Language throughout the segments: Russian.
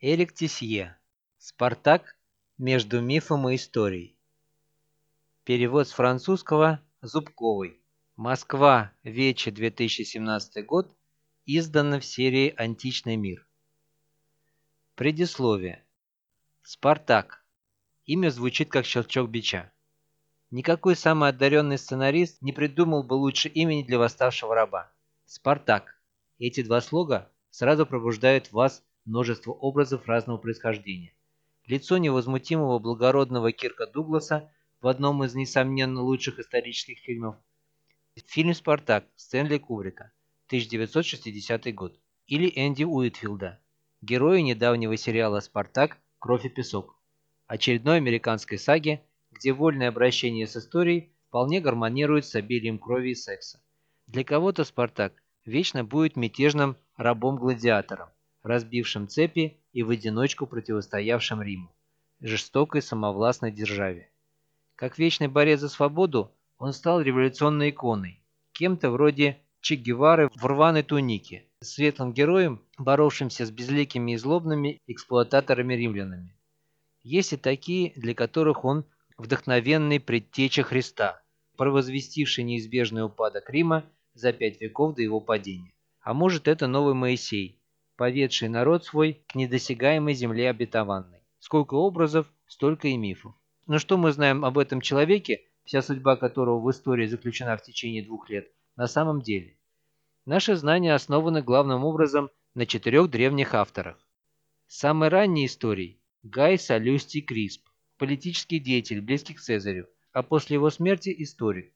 Эрик Тисье. Спартак между мифом и историей. Перевод с французского Зубковой. Москва. Вече 2017 год. Издано в серии «Античный мир». Предисловие. Спартак. Имя звучит как щелчок бича. Никакой самый одаренный сценарист не придумал бы лучше имени для восставшего раба. Спартак. Эти два слога сразу пробуждают в вас множество образов разного происхождения. Лицо невозмутимого благородного Кирка Дугласа в одном из несомненно лучших исторических фильмов. Фильм «Спартак» Стэнли Кубрика, 1960 год. Или Энди Уитфилда, героя недавнего сериала «Спартак. Кровь и песок». Очередной американской саги – где вольное обращение с историей вполне гармонирует с обилием крови и секса. Для кого-то Спартак вечно будет мятежным рабом-гладиатором, разбившим цепи и в одиночку противостоявшим Риму, жестокой самовластной державе. Как вечный борец за свободу, он стал революционной иконой, кем-то вроде Че Гевары в рваной тунике, светлым героем, боровшимся с безликими и злобными эксплуататорами-римлянами. Есть и такие, для которых он вдохновенный предтеча Христа, провозвестивший неизбежный упадок Рима за пять веков до его падения. А может, это новый Моисей, поведший народ свой к недосягаемой земле обетованной. Сколько образов, столько и мифов. Но что мы знаем об этом человеке, вся судьба которого в истории заключена в течение двух лет, на самом деле? Наши знания основаны главным образом на четырех древних авторах. Самой ранней историей – Гай Солюстий Крисп, политический деятель, близкий к Цезарю, а после его смерти – историк.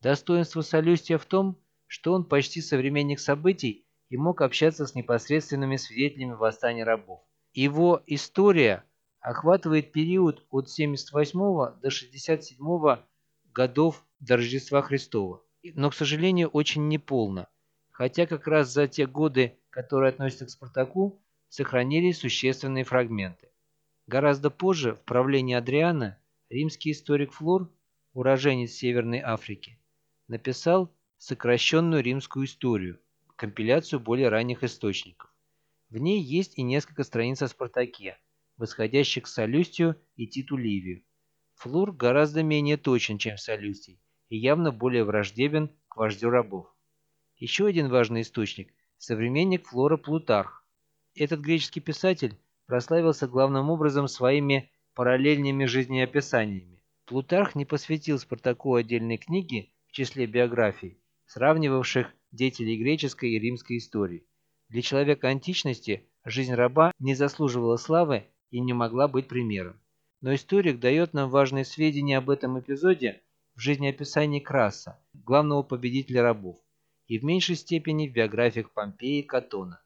Достоинство Солюстия в том, что он почти современник событий и мог общаться с непосредственными свидетелями восстания рабов. Его история охватывает период от 78 до 67 годов до Рождества Христова, но, к сожалению, очень неполно, хотя как раз за те годы, которые относятся к Спартаку, сохранились существенные фрагменты. Гораздо позже, в правлении Адриана, римский историк Флор, уроженец Северной Африки, написал сокращенную римскую историю, компиляцию более ранних источников. В ней есть и несколько страниц о Спартаке, восходящих к Солюстию и Титу Ливию. Флор гораздо менее точен, чем Солюстий, и явно более враждебен к вождю рабов. Еще один важный источник – современник Флора Плутарх. Этот греческий писатель прославился главным образом своими параллельными жизнеописаниями. Плутарх не посвятил Спартаку отдельной книги в числе биографий, сравнивавших деятелей греческой и римской истории. Для человека античности жизнь раба не заслуживала славы и не могла быть примером. Но историк дает нам важные сведения об этом эпизоде в жизнеописании Краса, главного победителя рабов, и в меньшей степени в биографиях Помпея и Катона.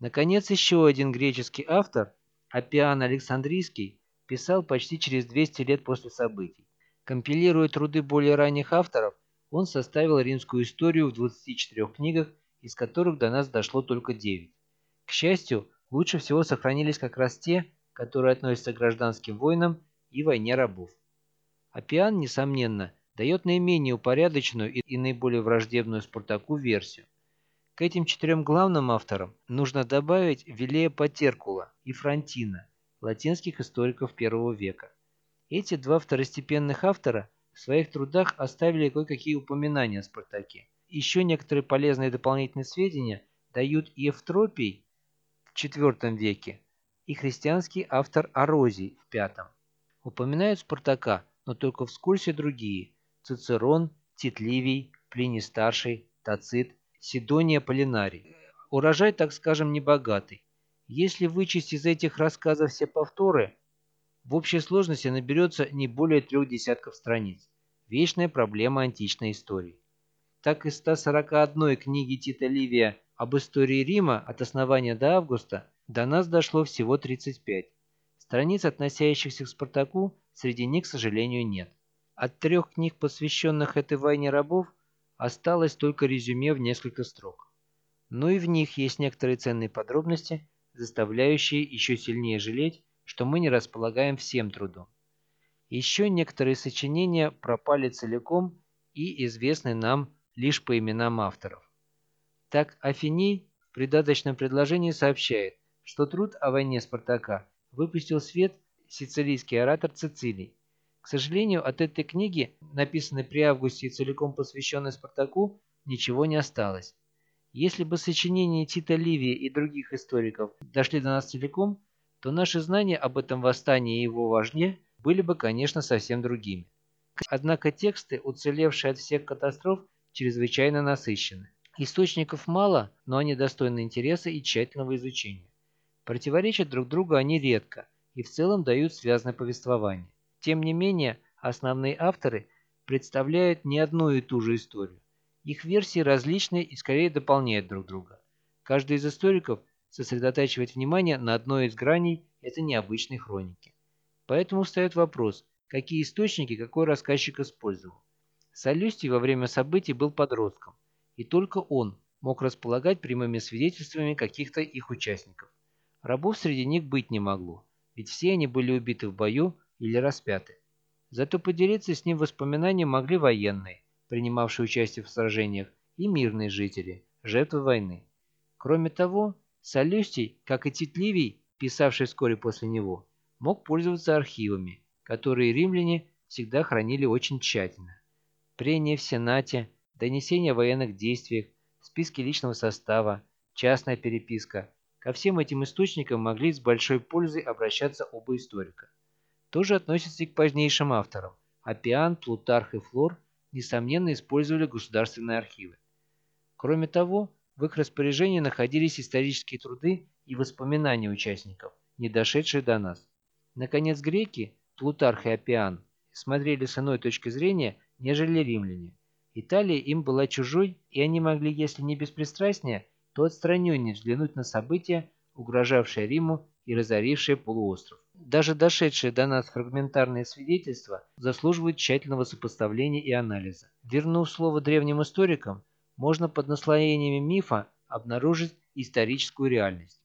Наконец, еще один греческий автор, Апиан Александрийский, писал почти через 200 лет после событий. Компилируя труды более ранних авторов, он составил римскую историю в 24 книгах, из которых до нас дошло только 9. К счастью, лучше всего сохранились как раз те, которые относятся к гражданским войнам и войне рабов. Апиан, несомненно, дает наименее упорядоченную и наиболее враждебную Спартаку версию. К этим четырем главным авторам нужно добавить Вилея Патеркула и Франтина, латинских историков первого века. Эти два второстепенных автора в своих трудах оставили кое-какие упоминания о Спартаке. Еще некоторые полезные дополнительные сведения дают Евтропий в IV веке и христианский автор Орозий в V. Упоминают Спартака, но только вскользь и другие – Цицерон, Тит Ливий, Плиний Старший, Тацит Сидония Полинарий. Урожай, так скажем, небогатый. Если вычесть из этих рассказов все повторы, в общей сложности наберется не более трех десятков страниц. Вечная проблема античной истории. Так из 141 книги Тита Ливия об истории Рима от основания до августа до нас дошло всего 35. Страниц, относящихся к Спартаку, среди них, к сожалению, нет. От трех книг, посвященных этой войне рабов, Осталось только резюме в несколько строк. Но и в них есть некоторые ценные подробности, заставляющие еще сильнее жалеть, что мы не располагаем всем трудом. Еще некоторые сочинения пропали целиком и известны нам лишь по именам авторов. Так Афиней в придаточном предложении сообщает, что труд о войне Спартака выпустил свет сицилийский оратор Цицилий. К сожалению, от этой книги, написанной при августе и целиком посвященной Спартаку, ничего не осталось. Если бы сочинения Тита Ливия и других историков дошли до нас целиком, то наши знания об этом восстании и его вожде были бы, конечно, совсем другими. Однако тексты, уцелевшие от всех катастроф, чрезвычайно насыщены. Источников мало, но они достойны интереса и тщательного изучения. Противоречат друг другу они редко и в целом дают связанное повествование. Тем не менее, основные авторы представляют не одну и ту же историю. Их версии различны и скорее дополняют друг друга. Каждый из историков сосредотачивает внимание на одной из граней этой необычной хроники. Поэтому встает вопрос, какие источники какой рассказчик использовал. Солюстий во время событий был подростком, и только он мог располагать прямыми свидетельствами каких-то их участников. Рабов среди них быть не могло, ведь все они были убиты в бою или распяты. Зато поделиться с ним воспоминанием могли военные, принимавшие участие в сражениях, и мирные жители, жертвы войны. Кроме того, Солюстий, как и Тит Ливий, писавший вскоре после него, мог пользоваться архивами, которые римляне всегда хранили очень тщательно. Прения в Сенате, донесения о военных действиях, списки личного состава, частная переписка – ко всем этим источникам могли с большой пользой обращаться оба историка. Тоже относится и к позднейшим авторам. Апиан, Плутарх и Флор – несомненно, использовали государственные архивы. Кроме того, в их распоряжении находились исторические труды и воспоминания участников, не дошедшие до нас. Наконец, греки, Плутарх и Апиан, смотрели с иной точки зрения, нежели римляне. Италия им была чужой, и они могли, если не беспристрастнее, то отстраненнее взглянуть на события, угрожавшие Риму и разорившие полуостров. Даже дошедшие до нас фрагментарные свидетельства заслуживают тщательного сопоставления и анализа. Вернув слово древним историкам, можно под наслоениями мифа обнаружить историческую реальность.